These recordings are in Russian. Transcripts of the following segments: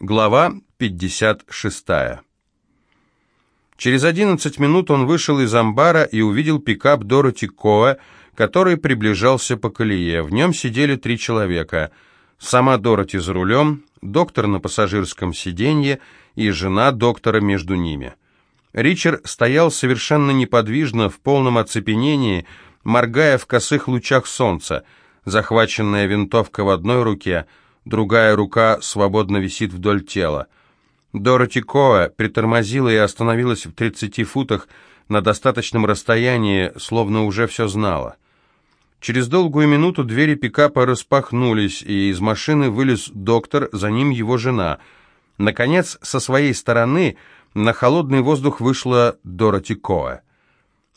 Глава 56. Через 11 минут он вышел из амбара и увидел пикап Дороти Коа, который приближался по колее. В нем сидели три человека. Сама Дороти за рулем, доктор на пассажирском сиденье и жена доктора между ними. Ричард стоял совершенно неподвижно, в полном оцепенении, моргая в косых лучах солнца. Захваченная винтовка в одной руке, другая рука свободно висит вдоль тела. Дороти Коа притормозила и остановилась в 30 футах на достаточном расстоянии, словно уже все знала. Через долгую минуту двери пикапа распахнулись, и из машины вылез доктор, за ним его жена. Наконец, со своей стороны на холодный воздух вышла Дороти Коа.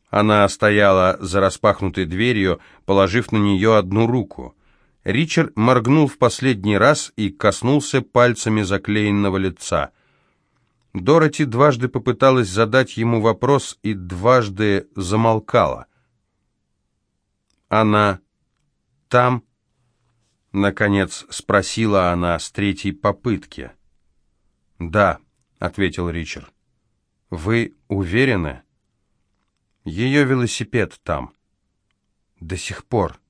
Она стояла за распахнутой дверью, положив на нее одну руку. Ричард моргнул в последний раз и коснулся пальцами заклеенного лица. Дороти дважды попыталась задать ему вопрос и дважды замолкала. «Она там?» — наконец спросила она с третьей попытки. «Да», — ответил Ричард. «Вы уверены?» «Ее велосипед там». «До сих пор.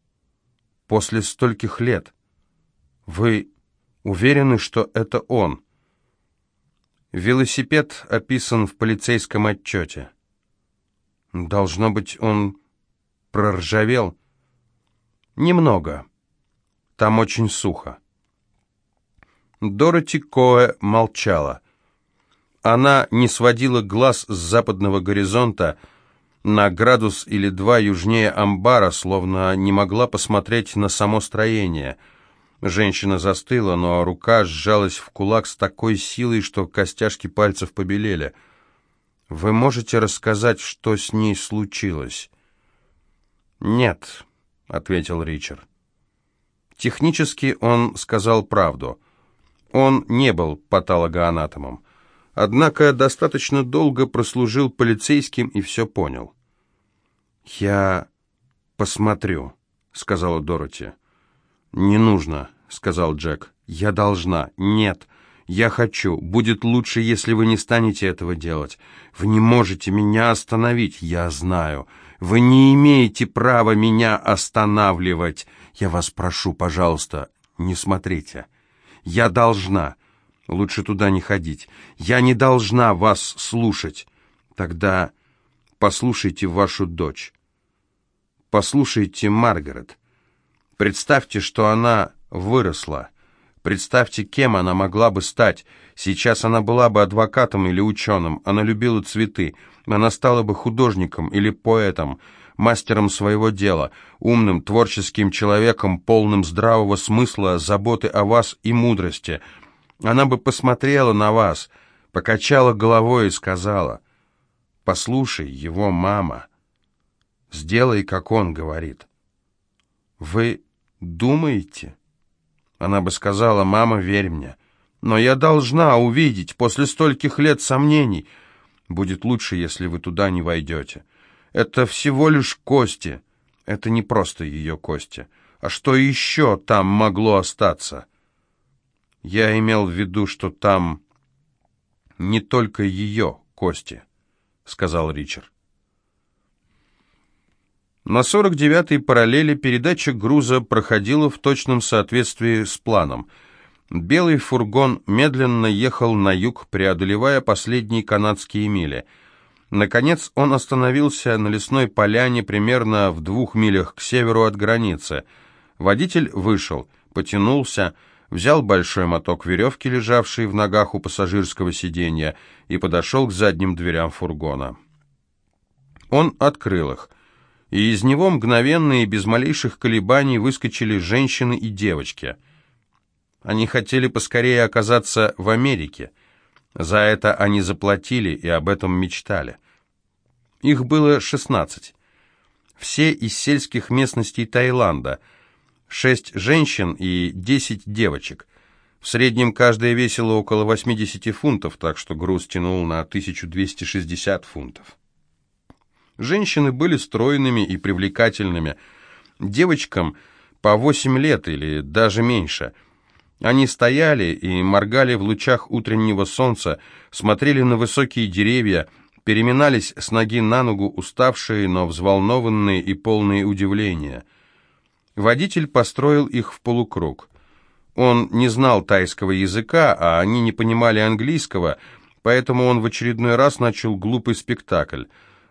После стольких лет. Вы уверены, что это он?» Велосипед описан в полицейском отчете. Должно быть, он проржавел. Немного. Там очень сухо. Дороти Коэ молчала. Она не сводила глаз с западного горизонта на градус или два южнее амбара, словно не могла посмотреть на само строение. Женщина застыла, но рука сжалась в кулак с такой силой, что костяшки пальцев побелели. «Вы можете рассказать, что с ней случилось?» «Нет», — ответил Ричард. Технически он сказал правду. Он не был патологоанатомом. Однако достаточно долго прослужил полицейским и все понял. «Я посмотрю», — сказала Дороти. «Не нужно», — сказал Джек. «Я должна». «Нет, я хочу. Будет лучше, если вы не станете этого делать. Вы не можете меня остановить, я знаю. Вы не имеете права меня останавливать. Я вас прошу, пожалуйста, не смотрите. Я должна. Лучше туда не ходить. Я не должна вас слушать. Тогда послушайте вашу дочь. Послушайте Маргарет. Представьте, что она выросла. Представьте, кем она могла бы стать. Сейчас она была бы адвокатом или ученым. Она любила цветы. Она стала бы художником или поэтом, мастером своего дела, умным, творческим человеком, полным здравого смысла, заботы о вас и мудрости. Она бы посмотрела на вас, покачала головой и сказала, «Послушай его, мама, сделай, как он говорит». «Вы думаете?» Она бы сказала, «Мама, верь мне». Но я должна увидеть после стольких лет сомнений. Будет лучше, если вы туда не войдете. Это всего лишь кости. Это не просто ее кости. А что еще там могло остаться? Я имел в виду, что там не только ее кости, сказал Ричард. На 49-й параллели передача груза проходила в точном соответствии с планом. Белый фургон медленно ехал на юг, преодолевая последние канадские мили. Наконец он остановился на лесной поляне примерно в двух милях к северу от границы. Водитель вышел, потянулся, взял большой моток веревки, лежавший в ногах у пассажирского сиденья, и подошел к задним дверям фургона. Он открыл их и из него мгновенно и без малейших колебаний выскочили женщины и девочки. Они хотели поскорее оказаться в Америке. За это они заплатили и об этом мечтали. Их было шестнадцать. Все из сельских местностей Таиланда. Шесть женщин и десять девочек. В среднем каждая весила около 80 фунтов, так что груз тянул на 1260 фунтов. Женщины были стройными и привлекательными. Девочкам по восемь лет или даже меньше. Они стояли и моргали в лучах утреннего солнца, смотрели на высокие деревья, переминались с ноги на ногу, уставшие, но взволнованные и полные удивления. Водитель построил их в полукруг. Он не знал тайского языка, а они не понимали английского, поэтому он в очередной раз начал глупый спектакль.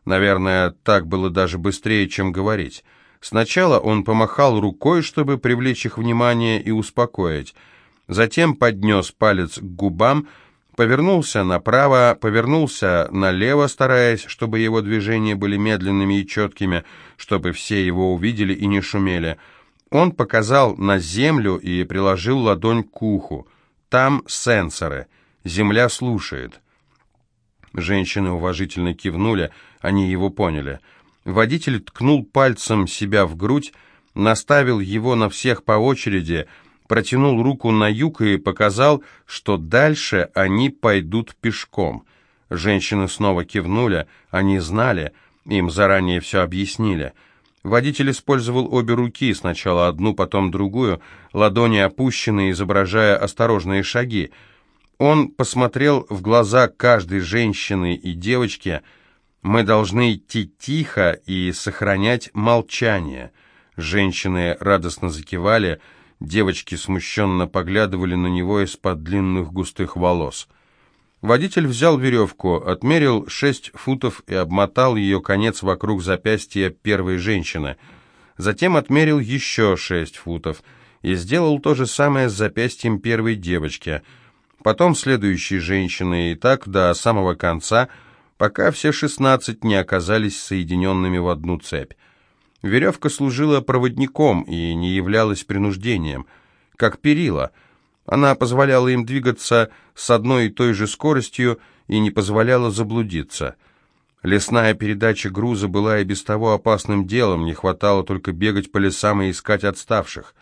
Наверное, так было даже быстрее, чем говорить. Сначала он помахал рукой, чтобы привлечь их внимание и успокоить затем поднес палец к губам, повернулся направо, повернулся налево, стараясь, чтобы его движения были медленными и четкими, чтобы все его увидели и не шумели. Он показал на землю и приложил ладонь к уху. Там сенсоры. Земля слушает. Женщины уважительно кивнули, они его поняли. Водитель ткнул пальцем себя в грудь, наставил его на всех по очереди — протянул руку на юг и показал, что дальше они пойдут пешком. Женщины снова кивнули, они знали, им заранее все объяснили. Водитель использовал обе руки, сначала одну, потом другую, ладони опущены, изображая осторожные шаги. Он посмотрел в глаза каждой женщины и девочки. «Мы должны идти тихо и сохранять молчание». Женщины радостно закивали, — Девочки смущенно поглядывали на него из-под длинных густых волос. Водитель взял веревку, отмерил шесть футов и обмотал ее конец вокруг запястья первой женщины. Затем отмерил еще шесть футов и сделал то же самое с запястьем первой девочки. Потом следующей женщины и так до самого конца, пока все шестнадцать не оказались соединенными в одну цепь. Веревка служила проводником и не являлась принуждением, как перила. Она позволяла им двигаться с одной и той же скоростью и не позволяла заблудиться. Лесная передача груза была и без того опасным делом, не хватало только бегать по лесам и искать отставших.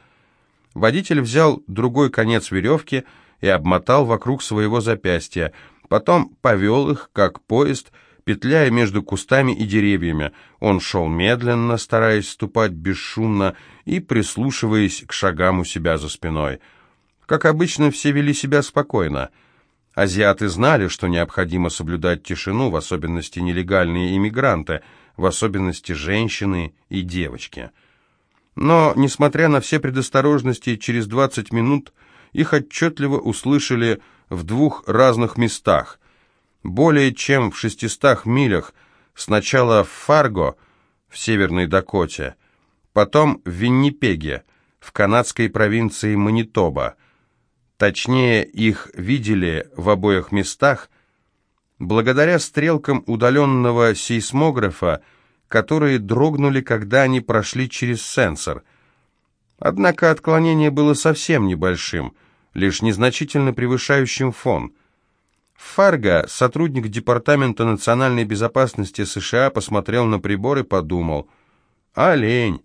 Водитель взял другой конец веревки и обмотал вокруг своего запястья, потом повел их, как поезд, петляя между кустами и деревьями. Он шел медленно, стараясь ступать бесшумно и прислушиваясь к шагам у себя за спиной. Как обычно, все вели себя спокойно. Азиаты знали, что необходимо соблюдать тишину, в особенности нелегальные иммигранты, в особенности женщины и девочки. Но, несмотря на все предосторожности, через 20 минут их отчетливо услышали в двух разных местах, более чем в 600 милях, сначала в Фарго, в Северной Дакоте, потом в Виннипеге, в канадской провинции Манитоба. Точнее, их видели в обоих местах благодаря стрелкам удаленного сейсмографа, которые дрогнули, когда они прошли через сенсор. Однако отклонение было совсем небольшим, лишь незначительно превышающим фон – Фарго, сотрудник Департамента национальной безопасности США, посмотрел на прибор и подумал, «Олень,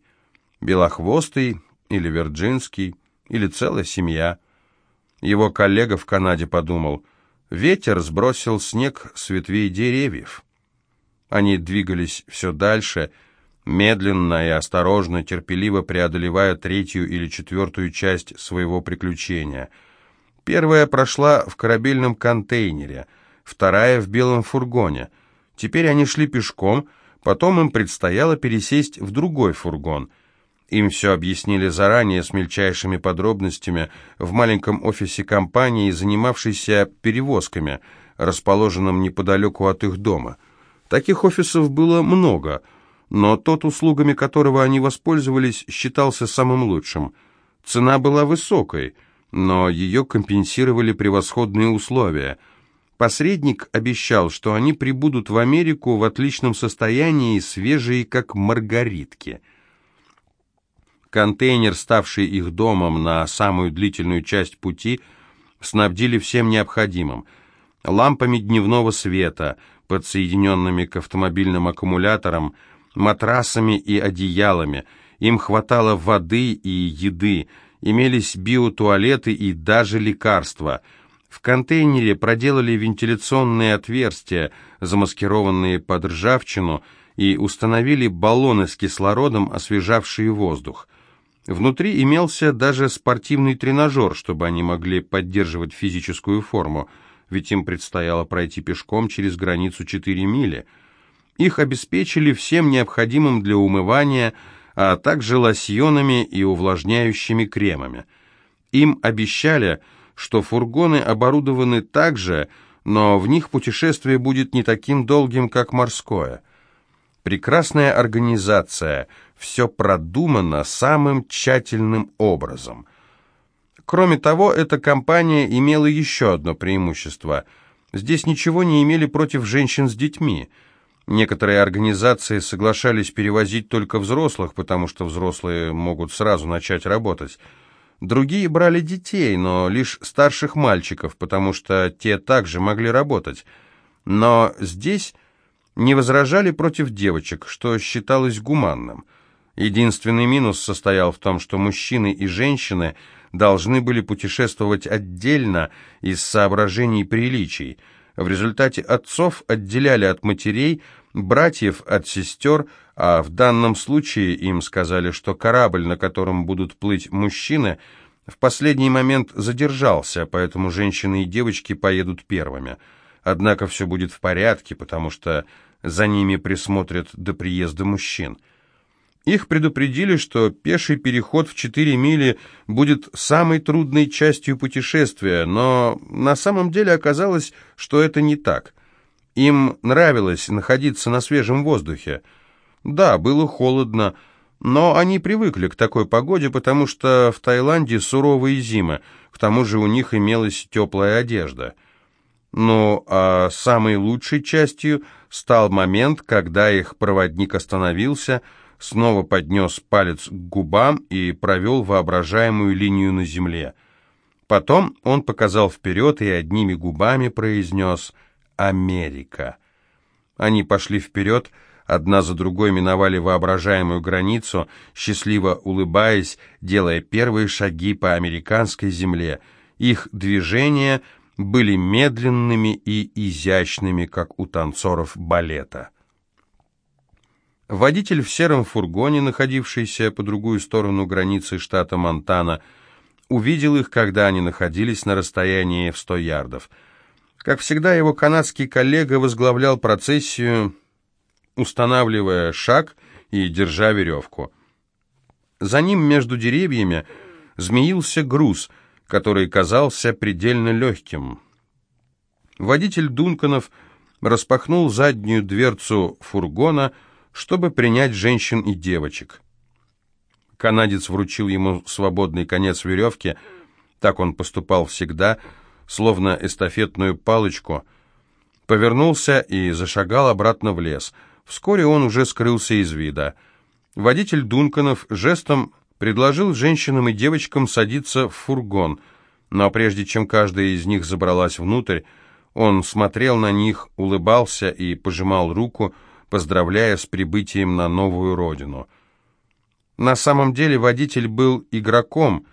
белохвостый или вирджинский, или целая семья». Его коллега в Канаде подумал, «Ветер сбросил снег с ветвей деревьев». Они двигались все дальше, медленно и осторожно, терпеливо преодолевая третью или четвертую часть своего приключения – Первая прошла в корабельном контейнере, вторая в белом фургоне. Теперь они шли пешком, потом им предстояло пересесть в другой фургон. Им все объяснили заранее с мельчайшими подробностями в маленьком офисе компании, занимавшейся перевозками, расположенном неподалеку от их дома. Таких офисов было много, но тот, услугами которого они воспользовались, считался самым лучшим. Цена была высокой – но ее компенсировали превосходные условия. Посредник обещал, что они прибудут в Америку в отличном состоянии, свежие, как маргаритки. Контейнер, ставший их домом на самую длительную часть пути, снабдили всем необходимым. Лампами дневного света, подсоединенными к автомобильным аккумуляторам, матрасами и одеялами. Им хватало воды и еды, имелись биотуалеты и даже лекарства. В контейнере проделали вентиляционные отверстия, замаскированные под ржавчину, и установили баллоны с кислородом, освежавшие воздух. Внутри имелся даже спортивный тренажер, чтобы они могли поддерживать физическую форму, ведь им предстояло пройти пешком через границу 4 мили. Их обеспечили всем необходимым для умывания, а также лосьонами и увлажняющими кремами. Им обещали, что фургоны оборудованы так же, но в них путешествие будет не таким долгим, как морское. Прекрасная организация, все продумано самым тщательным образом. Кроме того, эта компания имела еще одно преимущество. Здесь ничего не имели против женщин с детьми. Некоторые организации соглашались перевозить только взрослых, потому что взрослые могут сразу начать работать. Другие брали детей, но лишь старших мальчиков, потому что те также могли работать. Но здесь не возражали против девочек, что считалось гуманным. Единственный минус состоял в том, что мужчины и женщины должны были путешествовать отдельно из соображений приличий. В результате отцов отделяли от матерей, братьев от сестер, а в данном случае им сказали, что корабль, на котором будут плыть мужчины, в последний момент задержался, поэтому женщины и девочки поедут первыми. Однако все будет в порядке, потому что за ними присмотрят до приезда мужчин. Их предупредили, что пеший переход в 4 мили будет самой трудной частью путешествия, но на самом деле оказалось, что это не так. Им нравилось находиться на свежем воздухе. Да, было холодно, но они привыкли к такой погоде, потому что в Таиланде суровые зимы, к тому же у них имелась теплая одежда. Ну, а самой лучшей частью стал момент, когда их проводник остановился, снова поднес палец к губам и провел воображаемую линию на земле. Потом он показал вперед и одними губами произнес «Америка». Они пошли вперед, одна за другой миновали воображаемую границу, счастливо улыбаясь, делая первые шаги по американской земле. Их движения были медленными и изящными, как у танцоров балета. Водитель в сером фургоне, находившийся по другую сторону границы штата Монтана, увидел их, когда они находились на расстоянии в сто ярдов. Как всегда, его канадский коллега возглавлял процессию, устанавливая шаг и держа веревку. За ним между деревьями змеился груз, который казался предельно легким. Водитель Дунканов распахнул заднюю дверцу фургона, чтобы принять женщин и девочек. Канадец вручил ему свободный конец веревки, так он поступал всегда, словно эстафетную палочку, повернулся и зашагал обратно в лес — Вскоре он уже скрылся из вида. Водитель Дунканов жестом предложил женщинам и девочкам садиться в фургон, но прежде чем каждая из них забралась внутрь, он смотрел на них, улыбался и пожимал руку, поздравляя с прибытием на новую родину. На самом деле водитель был игроком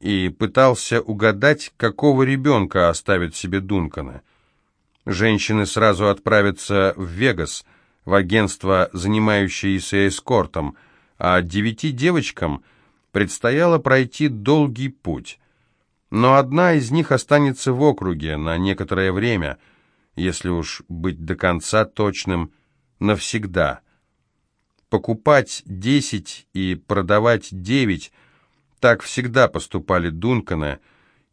и пытался угадать, какого ребенка оставит себе Дункана. Женщины сразу отправятся в Вегас – в агентство, занимающееся эскортом, а девяти девочкам предстояло пройти долгий путь. Но одна из них останется в округе на некоторое время, если уж быть до конца точным, навсегда. Покупать десять и продавать девять – так всегда поступали Дунканы,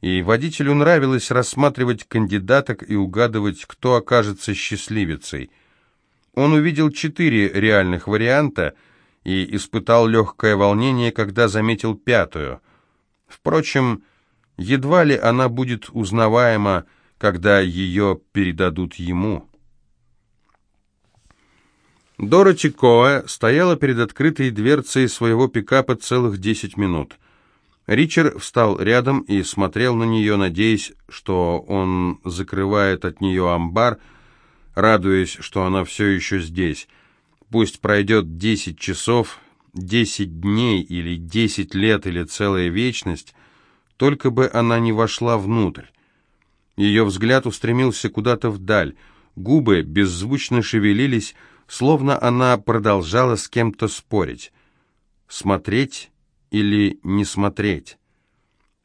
и водителю нравилось рассматривать кандидаток и угадывать, кто окажется счастливицей – он увидел четыре реальных варианта и испытал легкое волнение, когда заметил пятую. Впрочем, едва ли она будет узнаваема, когда ее передадут ему. Дороти Коэ стояла перед открытой дверцей своего пикапа целых десять минут. Ричард встал рядом и смотрел на нее, надеясь, что он закрывает от нее амбар, радуясь, что она все еще здесь. Пусть пройдет десять часов, десять дней или десять лет или целая вечность, только бы она не вошла внутрь. Ее взгляд устремился куда-то вдаль, губы беззвучно шевелились, словно она продолжала с кем-то спорить. Смотреть или не смотреть?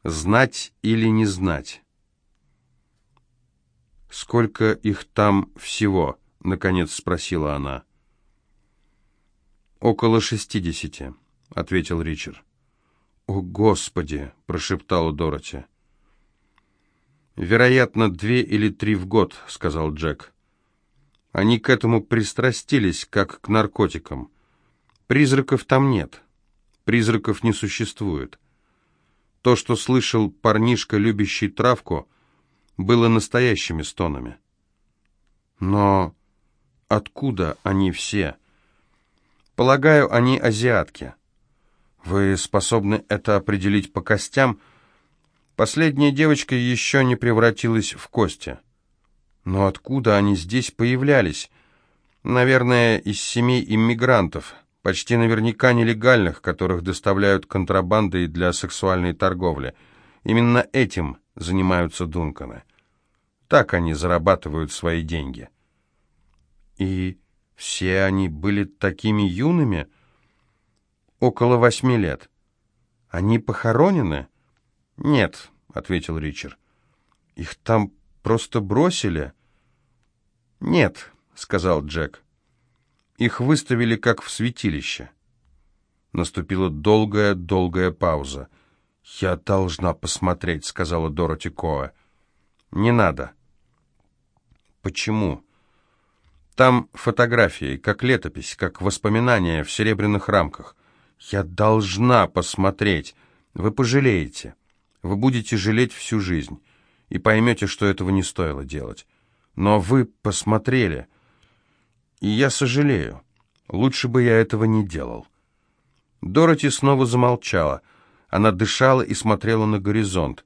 Знать или не знать? «Сколько их там всего?» — наконец спросила она. «Около шестидесяти», — ответил Ричард. «О, Господи!» — прошептала Дороти. «Вероятно, две или три в год», — сказал Джек. «Они к этому пристрастились, как к наркотикам. Призраков там нет. Призраков не существует. То, что слышал парнишка, любящий травку, было настоящими стонами. Но откуда они все? Полагаю, они азиатки. Вы способны это определить по костям? Последняя девочка еще не превратилась в кости. Но откуда они здесь появлялись? Наверное, из семей иммигрантов, почти наверняка нелегальных, которых доставляют контрабандой для сексуальной торговли. Именно этим занимаются Дунканы. Так они зарабатывают свои деньги. И все они были такими юными? Около восьми лет. Они похоронены? Нет, ответил Ричард. Их там просто бросили? Нет, сказал Джек. Их выставили как в святилище. Наступила долгая-долгая пауза. «Я должна посмотреть», — сказала Дороти Коа. «Не надо». «Почему?» «Там фотографии, как летопись, как воспоминания в серебряных рамках. Я должна посмотреть. Вы пожалеете. Вы будете жалеть всю жизнь и поймете, что этого не стоило делать. Но вы посмотрели». И я сожалею. Лучше бы я этого не делал. Дороти снова замолчала. Она дышала и смотрела на горизонт.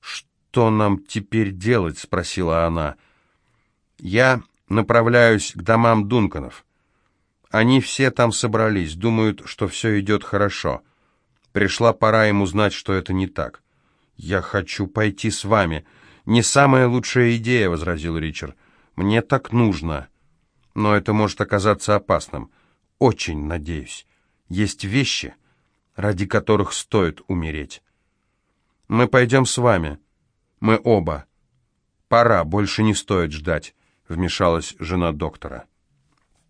«Что нам теперь делать?» — спросила она. «Я направляюсь к домам Дунканов. Они все там собрались, думают, что все идет хорошо. Пришла пора им узнать, что это не так. Я хочу пойти с вами. Не самая лучшая идея», — возразил Ричард. «Мне так нужно» но это может оказаться опасным. Очень надеюсь. Есть вещи, ради которых стоит умереть. Мы пойдем с вами. Мы оба. Пора, больше не стоит ждать, вмешалась жена доктора.